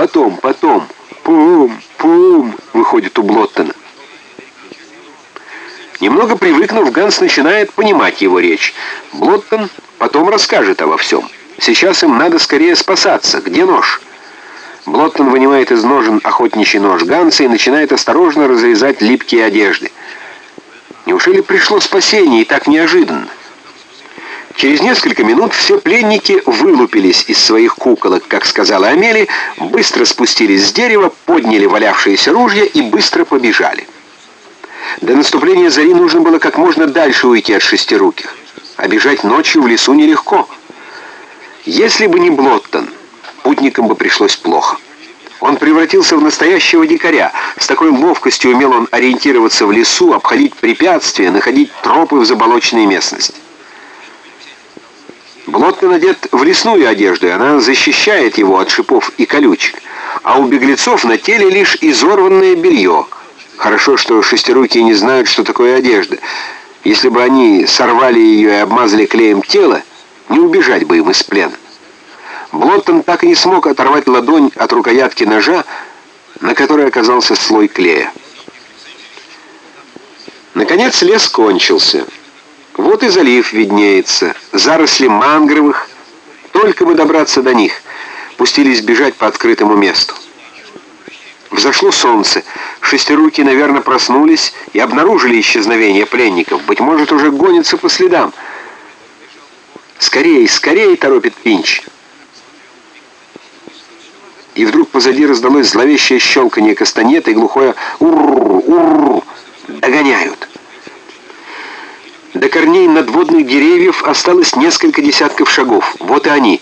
потом, потом. Пум, пум, выходит у Блоттона. Немного привыкнув, Ганс начинает понимать его речь. Блоттон потом расскажет обо всем. Сейчас им надо скорее спасаться. Где нож? Блоттон вынимает из ножен охотничий нож Ганса и начинает осторожно разрезать липкие одежды. Неужели пришло спасение и так неожиданно? Через несколько минут все пленники вылупились из своих куколок, как сказала Амели, быстро спустились с дерева, подняли валявшиеся ружья и быстро побежали. До наступления зари нужно было как можно дальше уйти от шестируких. А бежать ночью в лесу нелегко. Если бы не Блоттон, путникам бы пришлось плохо. Он превратился в настоящего дикаря. С такой ловкостью умел он ориентироваться в лесу, обходить препятствия, находить тропы в заболоченной местности. Блоттон одет в лесную одежду, и она защищает его от шипов и колючек. А у беглецов на теле лишь изорванное белье. Хорошо, что шестирукие не знают, что такое одежда. Если бы они сорвали ее и обмазали клеем тело, не убежать бы им из плена. Блоттон так и не смог оторвать ладонь от рукоятки ножа, на которой оказался слой клея. Наконец лес кончился. Вот и залив виднеется, заросли мангровых. Только бы добраться до них, пустились бежать по открытому месту. Взошло солнце. Шестируки, наверное, проснулись и обнаружили исчезновение пленников. Быть может, уже гонятся по следам. «Скорей, скорей!» — торопит Пинч. И вдруг позади раздалось зловещее щелканье кастанета и глухое «Уррр! Уррр!» Догоняют. Корней надводных деревьев осталось несколько десятков шагов. Вот и они.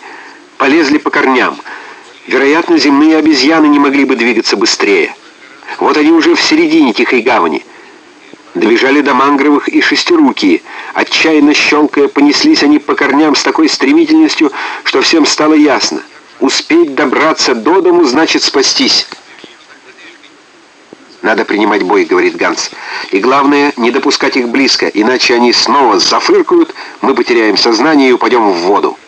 Полезли по корням. Вероятно, земные обезьяны не могли бы двигаться быстрее. Вот они уже в середине Тихой гавани. Добежали до мангровых и шестирукие. Отчаянно щелкая, понеслись они по корням с такой стремительностью, что всем стало ясно. Успеть добраться до дому значит спастись. «Надо принимать бой», — говорит Ганс. «И главное, не допускать их близко, иначе они снова зафыркают, мы потеряем сознание и упадем в воду».